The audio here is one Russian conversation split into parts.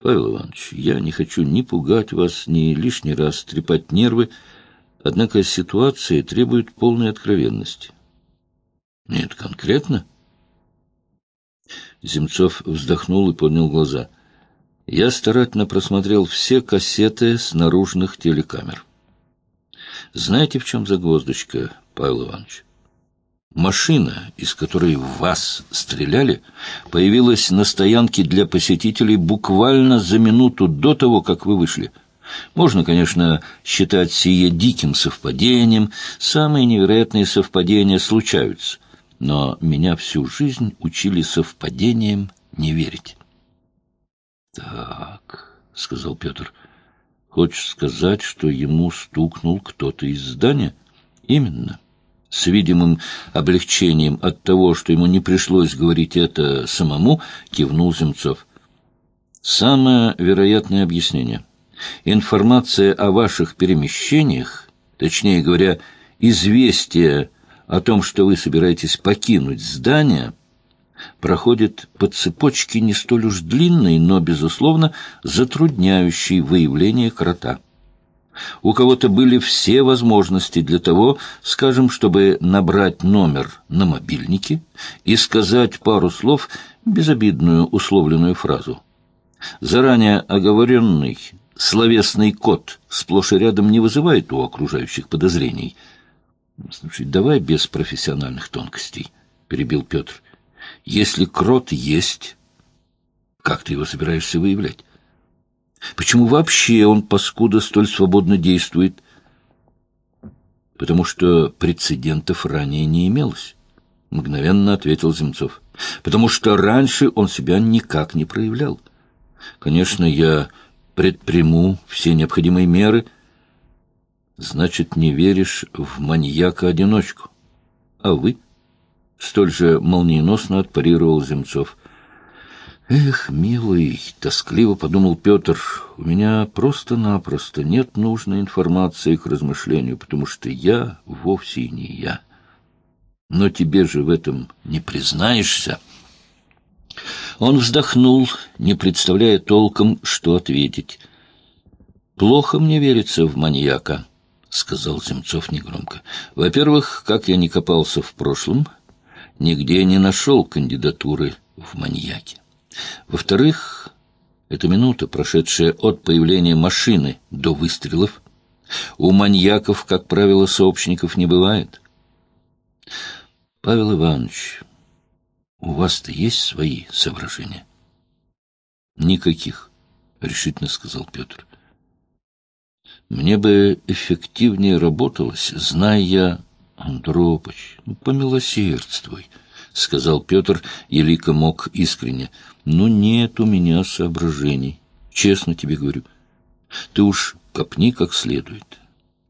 Павел Иванович, я не хочу ни пугать вас, ни лишний раз трепать нервы, однако ситуация требует полной откровенности. Нет, конкретно? Земцов вздохнул и поднял глаза. Я старательно просмотрел все кассеты с наружных телекамер. Знаете, в чем загвоздочка, Павел Иванович? Машина, из которой в вас стреляли, появилась на стоянке для посетителей буквально за минуту до того, как вы вышли. Можно, конечно, считать сие диким совпадением, самые невероятные совпадения случаются, но меня всю жизнь учили совпадением не верить. — Так, — сказал Петр, — хочешь сказать, что ему стукнул кто-то из здания? — Именно. — с видимым облегчением от того, что ему не пришлось говорить это самому, кивнул Земцов. Самое вероятное объяснение. Информация о ваших перемещениях, точнее говоря, известие о том, что вы собираетесь покинуть здание, проходит по цепочке не столь уж длинной, но, безусловно, затрудняющей выявление крота. У кого-то были все возможности для того, скажем, чтобы набрать номер на мобильнике и сказать пару слов, безобидную условленную фразу. Заранее оговоренный словесный код сплошь и рядом не вызывает у окружающих подозрений. «Слушай, давай без профессиональных тонкостей», — перебил Петр. «Если крот есть, как ты его собираешься выявлять?» Почему вообще он, паскуда, столь свободно действует? Потому что прецедентов ранее не имелось, — мгновенно ответил Земцов. Потому что раньше он себя никак не проявлял. Конечно, я предприму все необходимые меры. Значит, не веришь в маньяка-одиночку. А вы? Столь же молниеносно отпарировал Земцов. «Эх, милый!» — тоскливо подумал Петр. «У меня просто-напросто нет нужной информации к размышлению, потому что я вовсе и не я. Но тебе же в этом не признаешься». Он вздохнул, не представляя толком, что ответить. «Плохо мне верится в маньяка», — сказал Земцов негромко. «Во-первых, как я не копался в прошлом, нигде не нашел кандидатуры в маньяке. Во-вторых, это минута, прошедшая от появления машины до выстрелов. У маньяков, как правило, сообщников не бывает. Павел Иванович, у вас-то есть свои соображения? Никаких, решительно сказал Петр. Мне бы эффективнее работалось, зная Андропыч, ну, помилосердствуй. — сказал Петр, елико мог искренне. — Ну, нет у меня соображений. Честно тебе говорю. Ты уж копни как следует.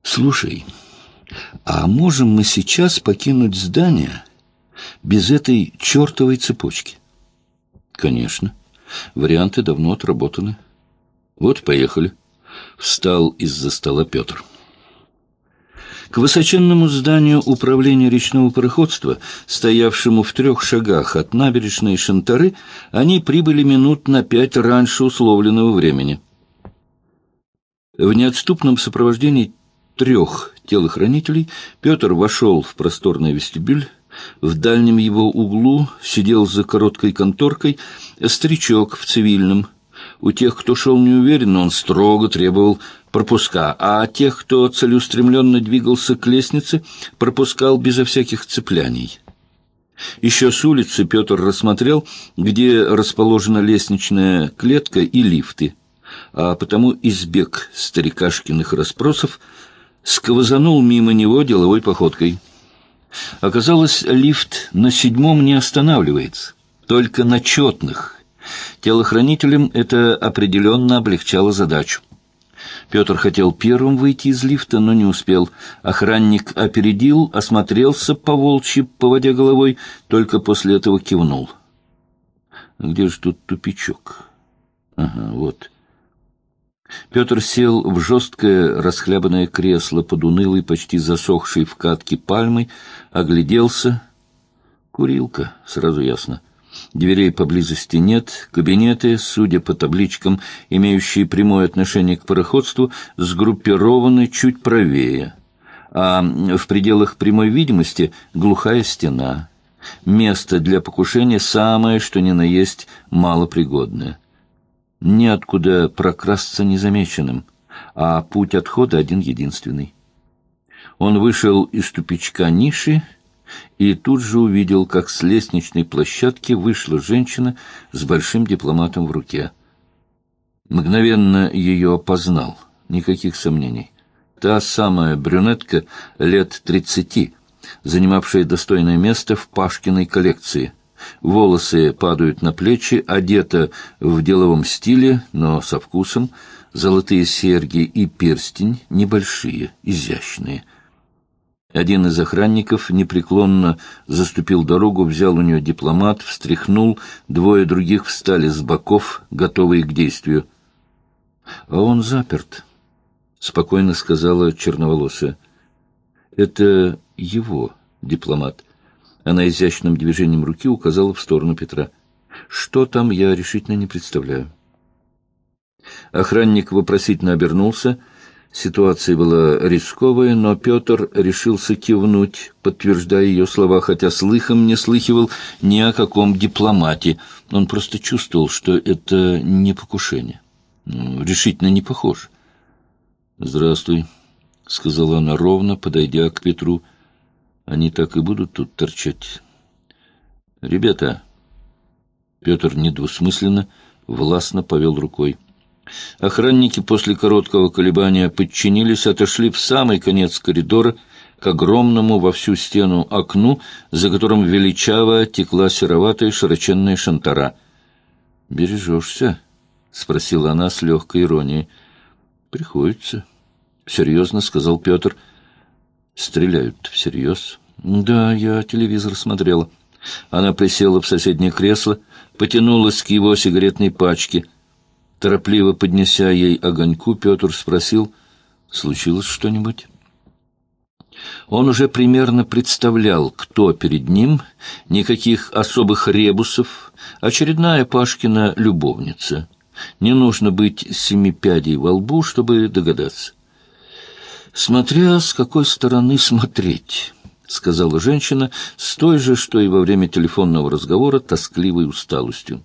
Слушай, а можем мы сейчас покинуть здание без этой чертовой цепочки? Конечно. Варианты давно отработаны. Вот, поехали. Встал из-за стола Петр. К высоченному зданию управления речного пароходства, стоявшему в трех шагах от набережной Шантары, они прибыли минут на пять раньше условленного времени. В неотступном сопровождении трех телохранителей Петр вошел в просторный вестибюль, в дальнем его углу сидел за короткой конторкой старичок в цивильном. У тех, кто шел неуверенно, он строго требовал пропуска, а тех, кто целеустремленно двигался к лестнице, пропускал безо всяких цепляний. Еще с улицы Петр рассмотрел, где расположена лестничная клетка и лифты, а потому избег старикашкиных расспросов, сквозанул мимо него деловой походкой. Оказалось, лифт на седьмом не останавливается, только на четных. Телохранителям это определенно облегчало задачу. Петр хотел первым выйти из лифта, но не успел. Охранник опередил, осмотрелся по волчьи, поводя головой, только после этого кивнул. «Где же тут тупичок?» «Ага, вот». Петр сел в жесткое расхлябанное кресло под унылой, почти засохшей в катке пальмой, огляделся. Курилка, сразу ясно. Дверей поблизости нет, кабинеты, судя по табличкам, имеющие прямое отношение к пароходству, сгруппированы чуть правее, а в пределах прямой видимости глухая стена. Место для покушения самое, что ни на есть, малопригодное. Неоткуда прокрасться незамеченным, а путь отхода один-единственный. Он вышел из тупичка ниши и тут же увидел, как с лестничной площадки вышла женщина с большим дипломатом в руке. Мгновенно ее опознал, никаких сомнений. Та самая брюнетка лет тридцати, занимавшая достойное место в Пашкиной коллекции. Волосы падают на плечи, одета в деловом стиле, но со вкусом, золотые серьги и перстень небольшие, изящные — один из охранников непреклонно заступил дорогу, взял у нее дипломат, встряхнул, двое других встали с боков, готовые к действию. — А он заперт, — спокойно сказала черноволосая. — Это его дипломат. Она изящным движением руки указала в сторону Петра. — Что там, я решительно не представляю. Охранник вопросительно обернулся — Ситуация была рисковая, но Петр решился кивнуть, подтверждая ее слова, хотя слыхом не слыхивал ни о каком дипломате. Он просто чувствовал, что это не покушение. Ну, решительно не похож. «Здравствуй», — сказала она ровно, подойдя к Петру. «Они так и будут тут торчать». «Ребята», — Петр недвусмысленно, властно повел рукой. Охранники после короткого колебания подчинились, отошли в самый конец коридора, к огромному во всю стену окну, за которым величаво текла сероватая широченная шантара. «Бережешься?» — спросила она с легкой иронией. «Приходится», — серьезно сказал Петр. «Стреляют всерьез?» «Да, я телевизор смотрела». Она присела в соседнее кресло, потянулась к его сигаретной пачке — Торопливо поднеся ей огоньку, Петр спросил, случилось что-нибудь? Он уже примерно представлял, кто перед ним, никаких особых ребусов, очередная Пашкина любовница. Не нужно быть семипядей во лбу, чтобы догадаться. «Смотря с какой стороны смотреть», — сказала женщина, с той же, что и во время телефонного разговора, тоскливой усталостью.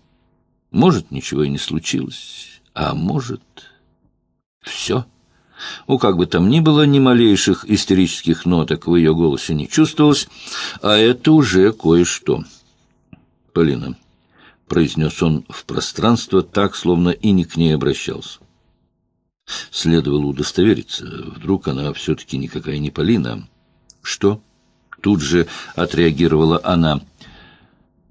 Может, ничего и не случилось, а может, все. У как бы там ни было, ни малейших истерических ноток в ее голосе не чувствовалось, а это уже кое-что. «Полина», — произнес он в пространство так, словно и не к ней обращался. Следовало удостовериться, вдруг она все-таки никакая не Полина. «Что?» — тут же отреагировала она —